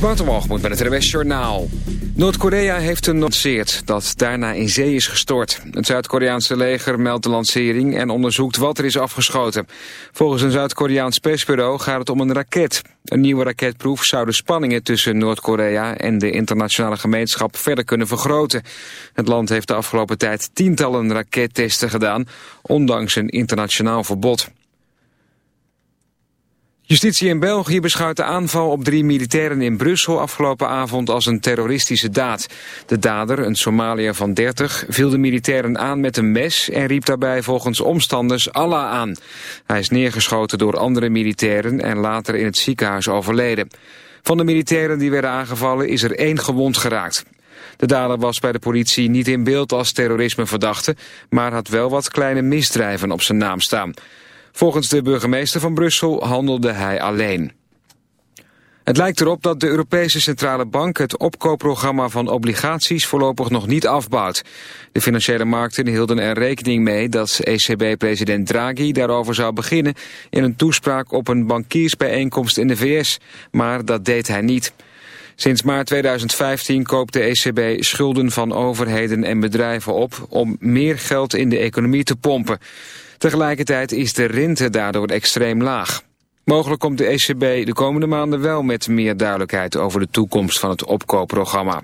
Waterwalgemoed met het RWS Journaal. Noord-Korea heeft een lanceerd dat daarna in zee is gestort. Het Zuid-Koreaanse leger meldt de lancering en onderzoekt wat er is afgeschoten. Volgens een Zuid-Koreaans persbureau gaat het om een raket. Een nieuwe raketproef zou de spanningen tussen Noord-Korea en de internationale gemeenschap verder kunnen vergroten. Het land heeft de afgelopen tijd tientallen rakettesten gedaan, ondanks een internationaal verbod. Justitie in België beschouwt de aanval op drie militairen in Brussel afgelopen avond als een terroristische daad. De dader, een Somaliër van 30, viel de militairen aan met een mes en riep daarbij volgens omstanders Allah aan. Hij is neergeschoten door andere militairen en later in het ziekenhuis overleden. Van de militairen die werden aangevallen is er één gewond geraakt. De dader was bij de politie niet in beeld als terrorismeverdachte, maar had wel wat kleine misdrijven op zijn naam staan. Volgens de burgemeester van Brussel handelde hij alleen. Het lijkt erop dat de Europese Centrale Bank het opkoopprogramma van obligaties voorlopig nog niet afbouwt. De financiële markten hielden er rekening mee dat ECB-president Draghi daarover zou beginnen in een toespraak op een bankiersbijeenkomst in de VS, maar dat deed hij niet. Sinds maart 2015 koopt de ECB schulden van overheden en bedrijven op om meer geld in de economie te pompen. Tegelijkertijd is de rente daardoor extreem laag. Mogelijk komt de ECB de komende maanden wel met meer duidelijkheid over de toekomst van het opkoopprogramma.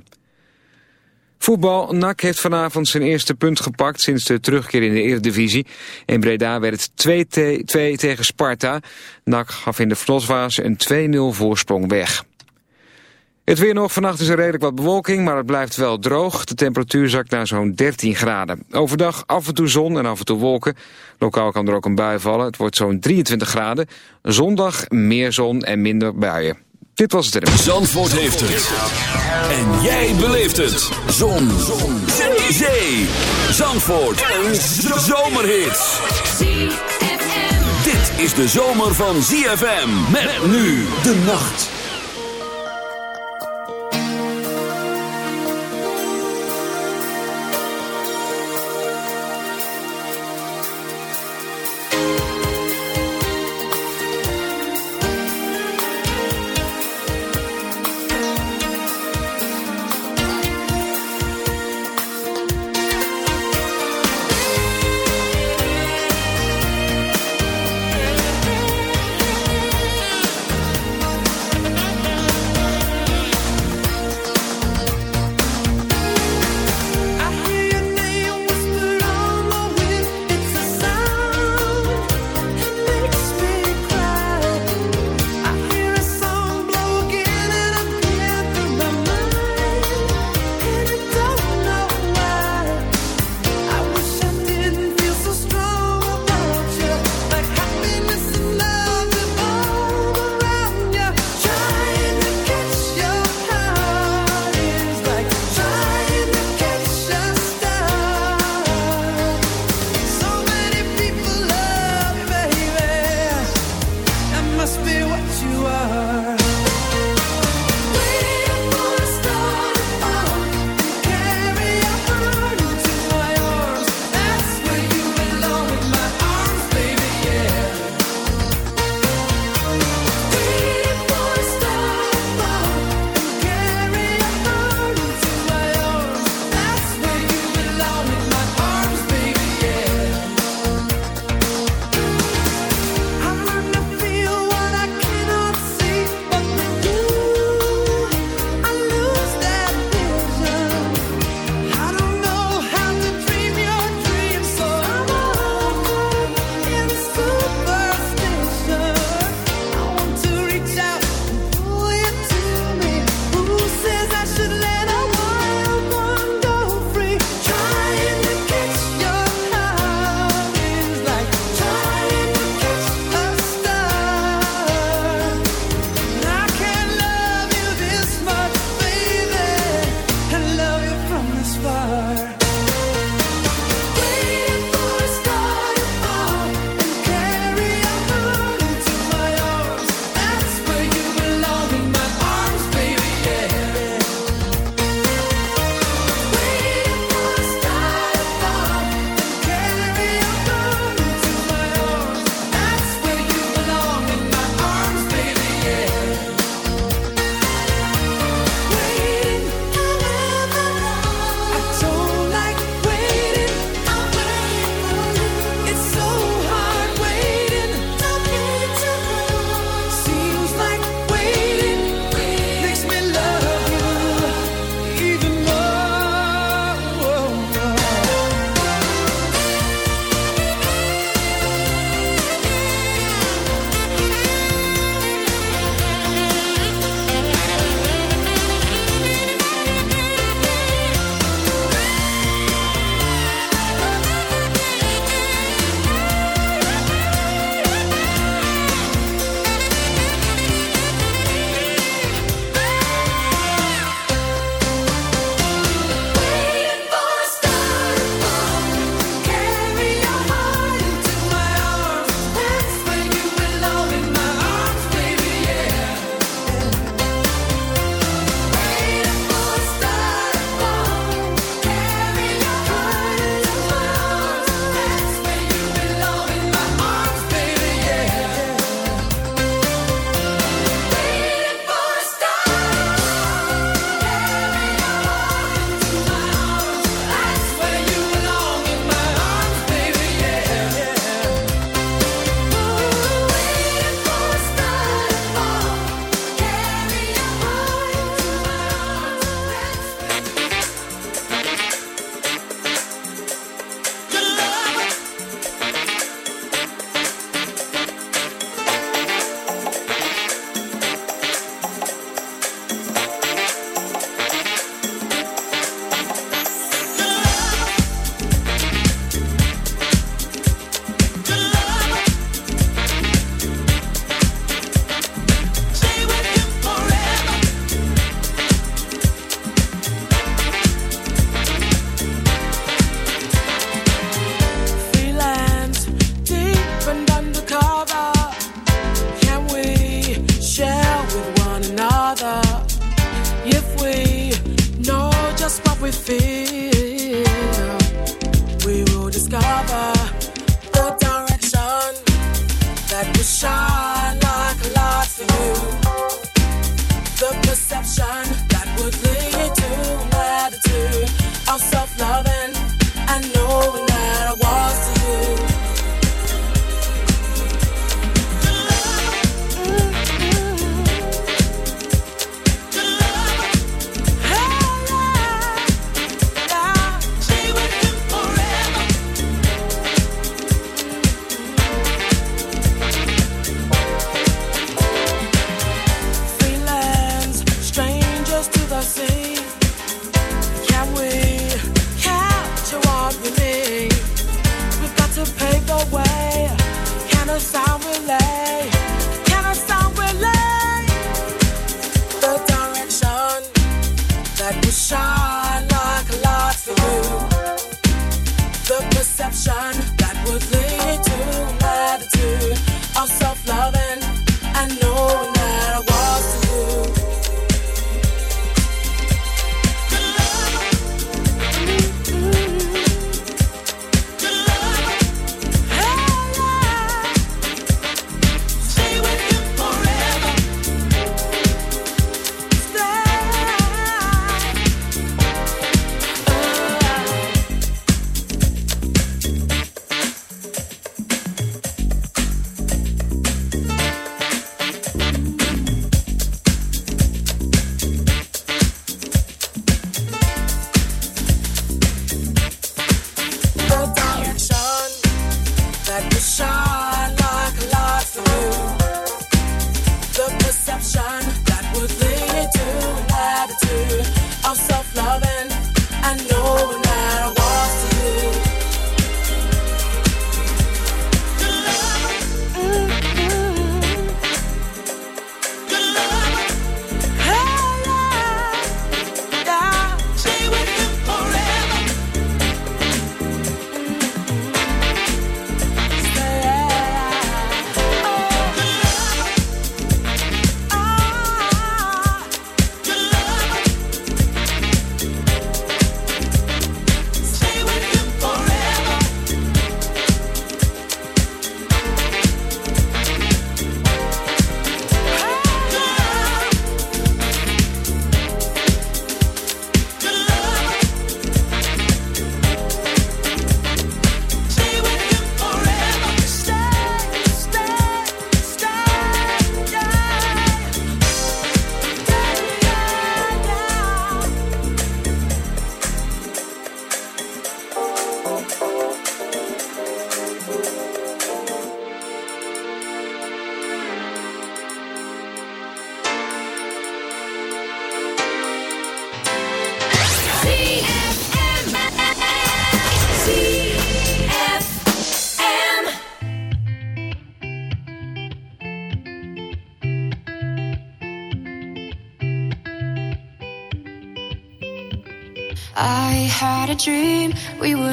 Voetbal, NAC heeft vanavond zijn eerste punt gepakt sinds de terugkeer in de Eredivisie. In Breda werd het 2-2 tegen Sparta. NAC gaf in de vlotfase een 2-0 voorsprong weg. Het weer nog. Vannacht is er redelijk wat bewolking, maar het blijft wel droog. De temperatuur zakt naar zo'n 13 graden. Overdag af en toe zon en af en toe wolken. Lokaal kan er ook een bui vallen. Het wordt zo'n 23 graden. Zondag meer zon en minder buien. Dit was het. Zandvoort heeft het. En jij beleeft het. Zon. zon. Zee. Zee. Zandvoort. Een zomerhit. Dit is de zomer van ZFM. Met nu de nacht. sun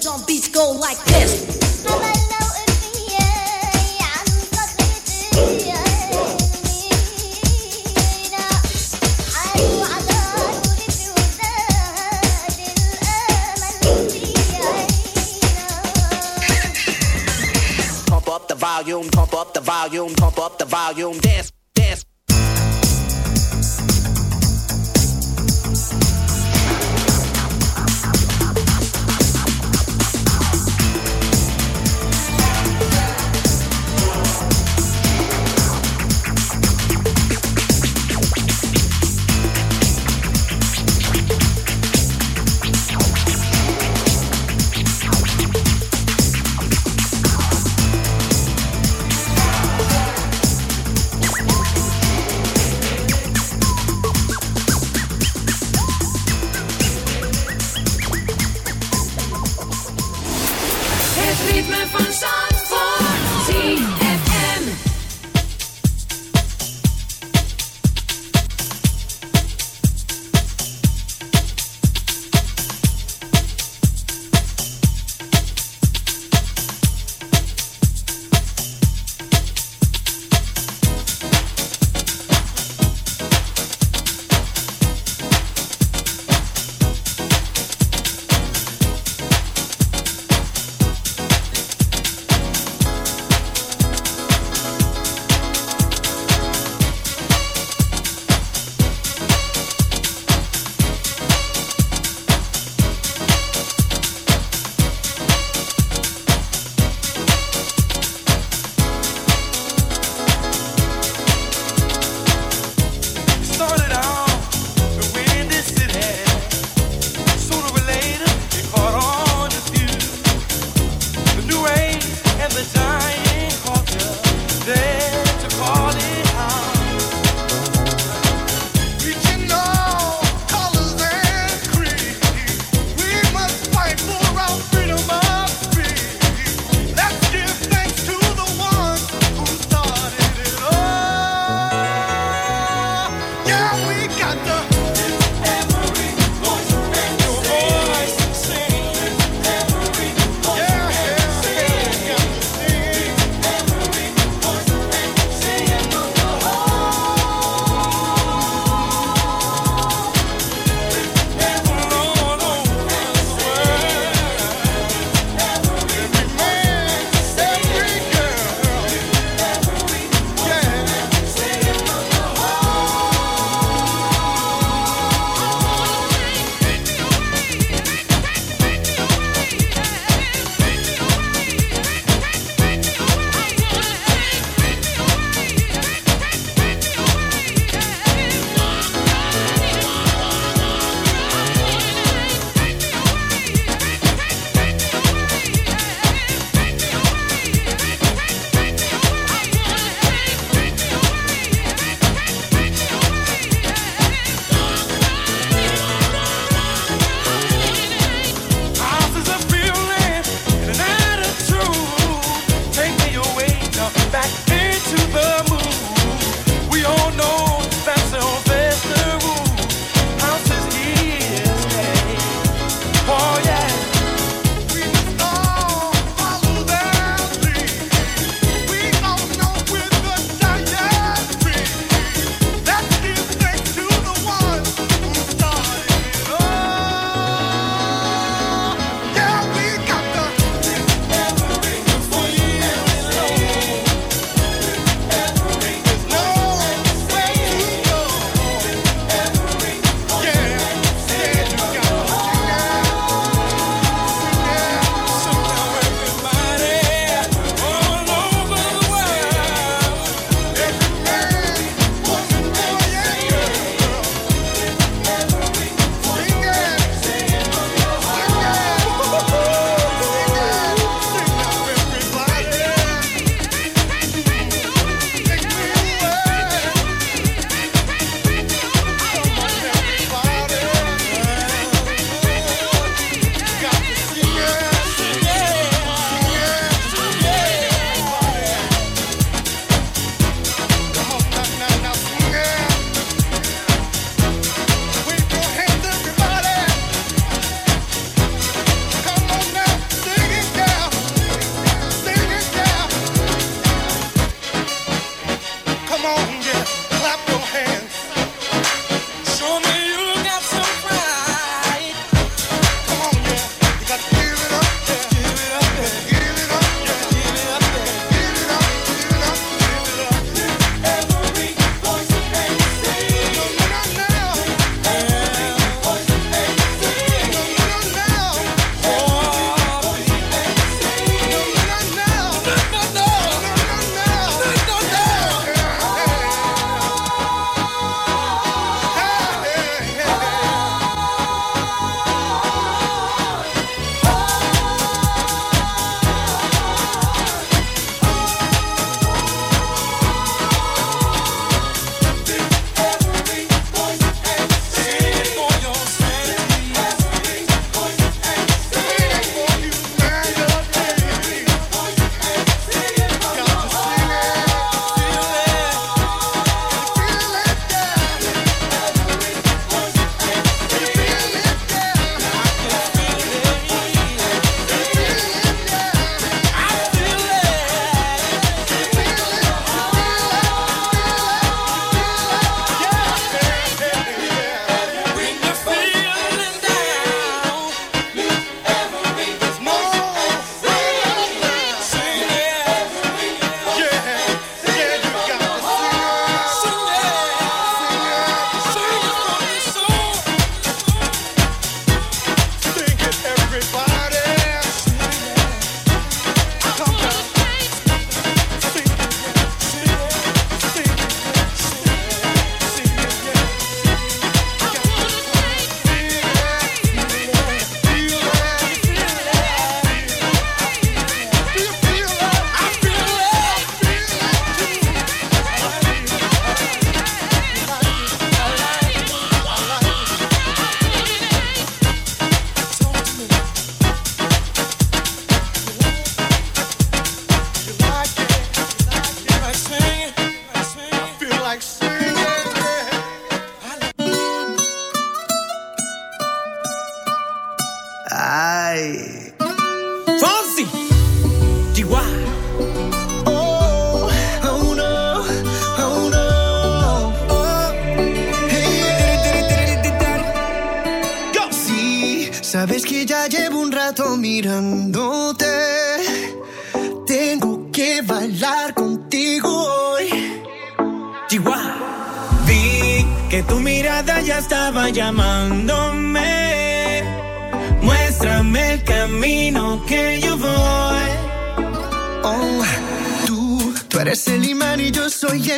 drum beats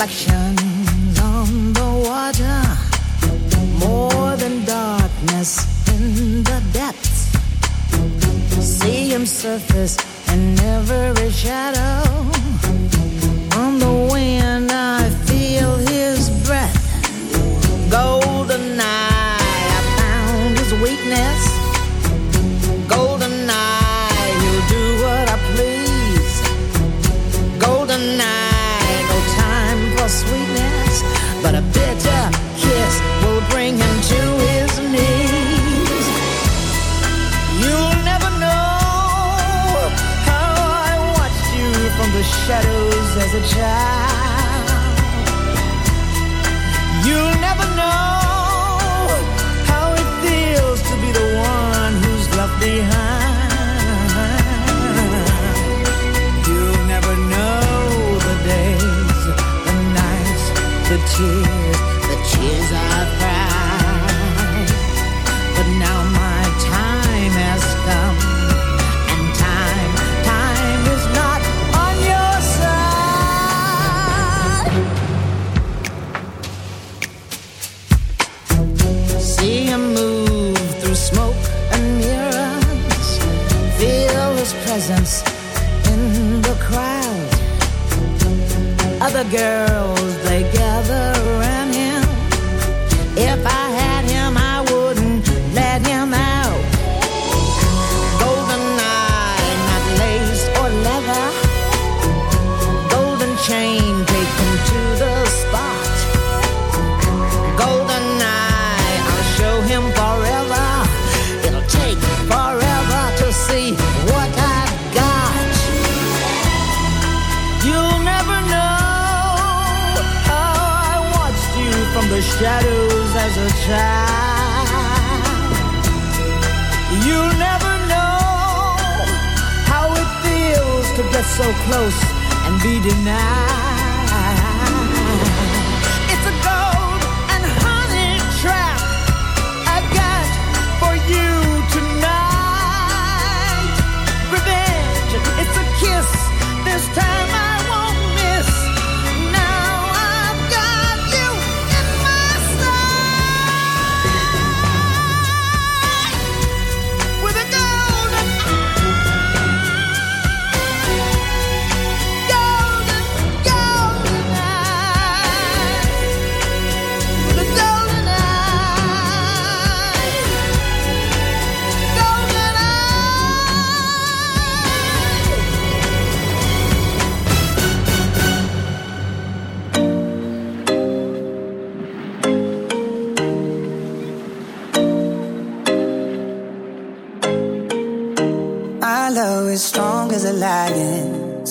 reflection. chain, take him to the spot. Golden eye, I'll show him forever. It'll take forever to see what I've got. You'll never know how I watched you from the shadows as a child. You'll never know how it feels to get so close and be denied.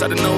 I want know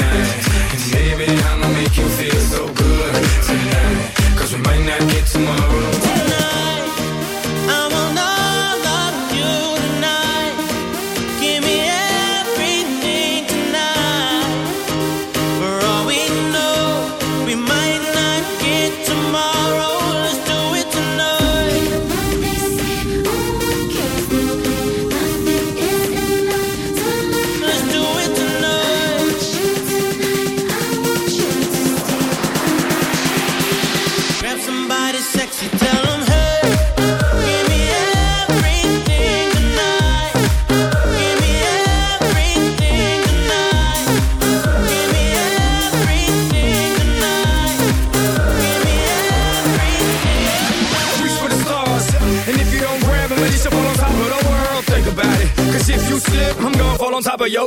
Get tomorrow. I want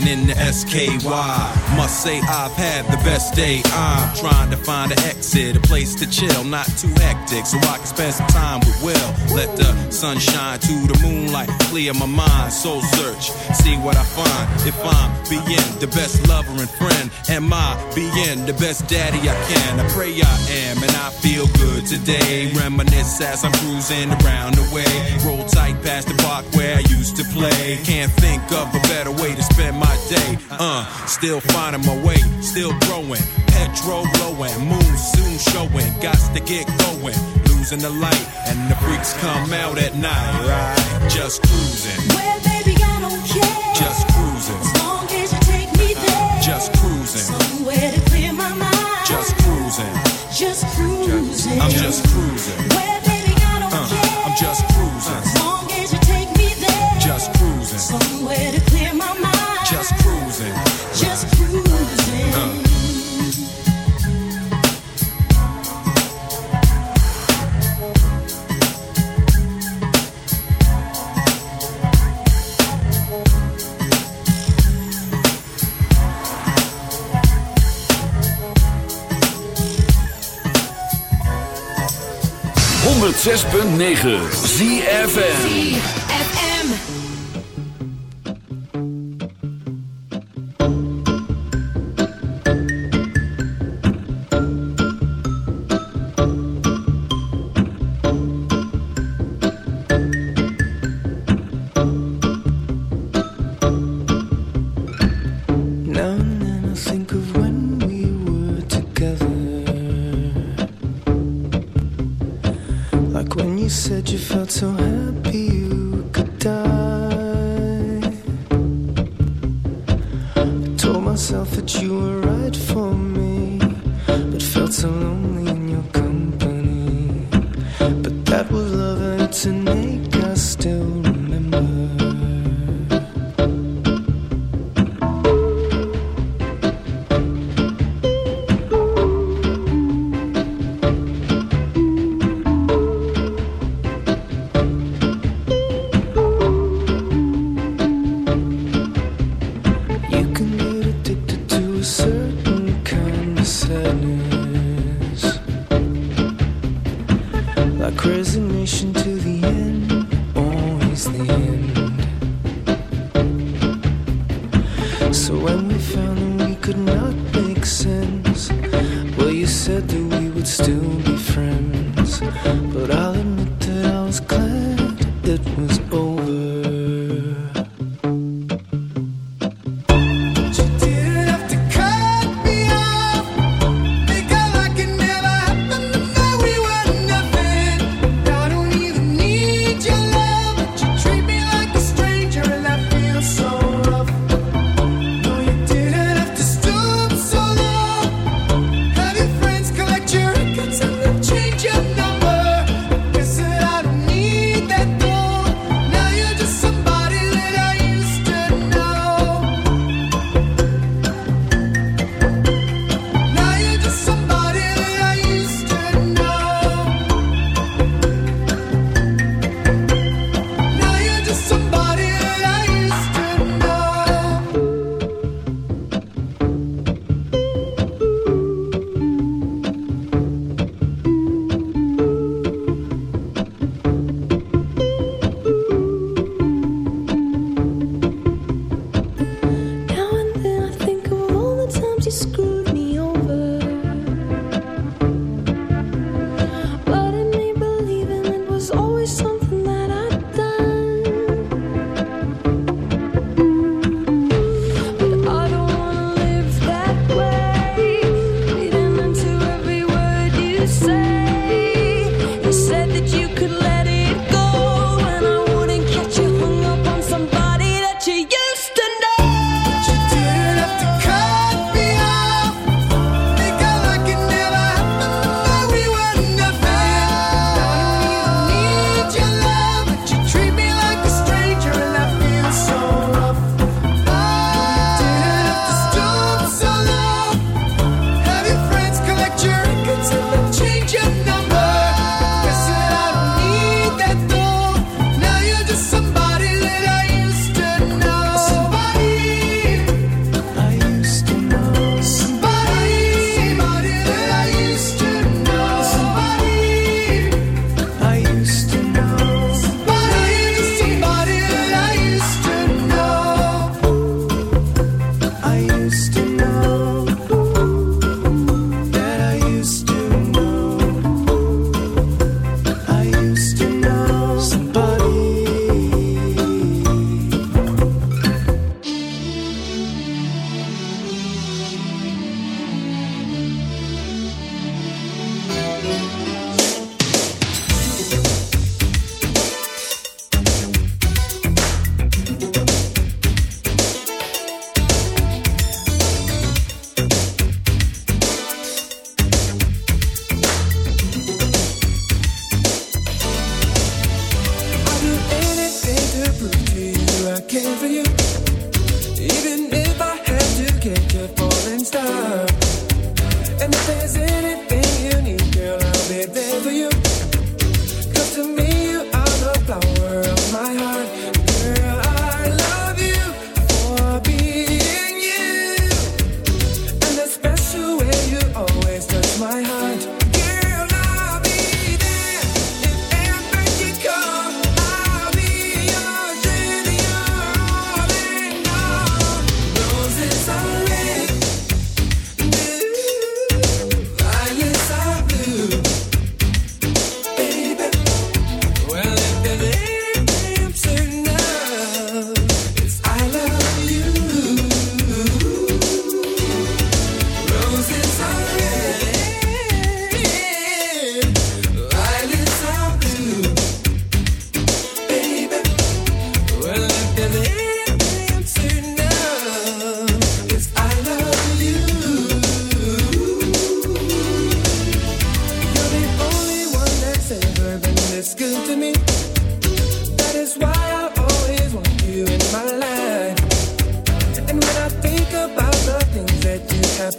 Setting in the SKY. Must say I've had the best day. I'm trying to find an exit, a place to chill, not too hectic, so I can spend some time with Will. Let the sun shine to the moonlight, clear my mind, soul search, see what I find. If I'm being the best lover and friend, am I being the best daddy I can? I pray I am, and I feel good today. Reminisce as I'm cruising around the way. Roll tight past the park where I used to play. Can't think of a better way to spend my day. Uh, still finding my way, still growing. Petrol blowing, moon soon showing. Got to get going the light, and the freaks come out at night. Right? Just cruising. Well, baby, I don't care. Just cruising. As long as you take me there. Just cruising. Somewhere to clear my mind. Just cruising. Just cruising. I'm just cruising. 106.9 ZFN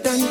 done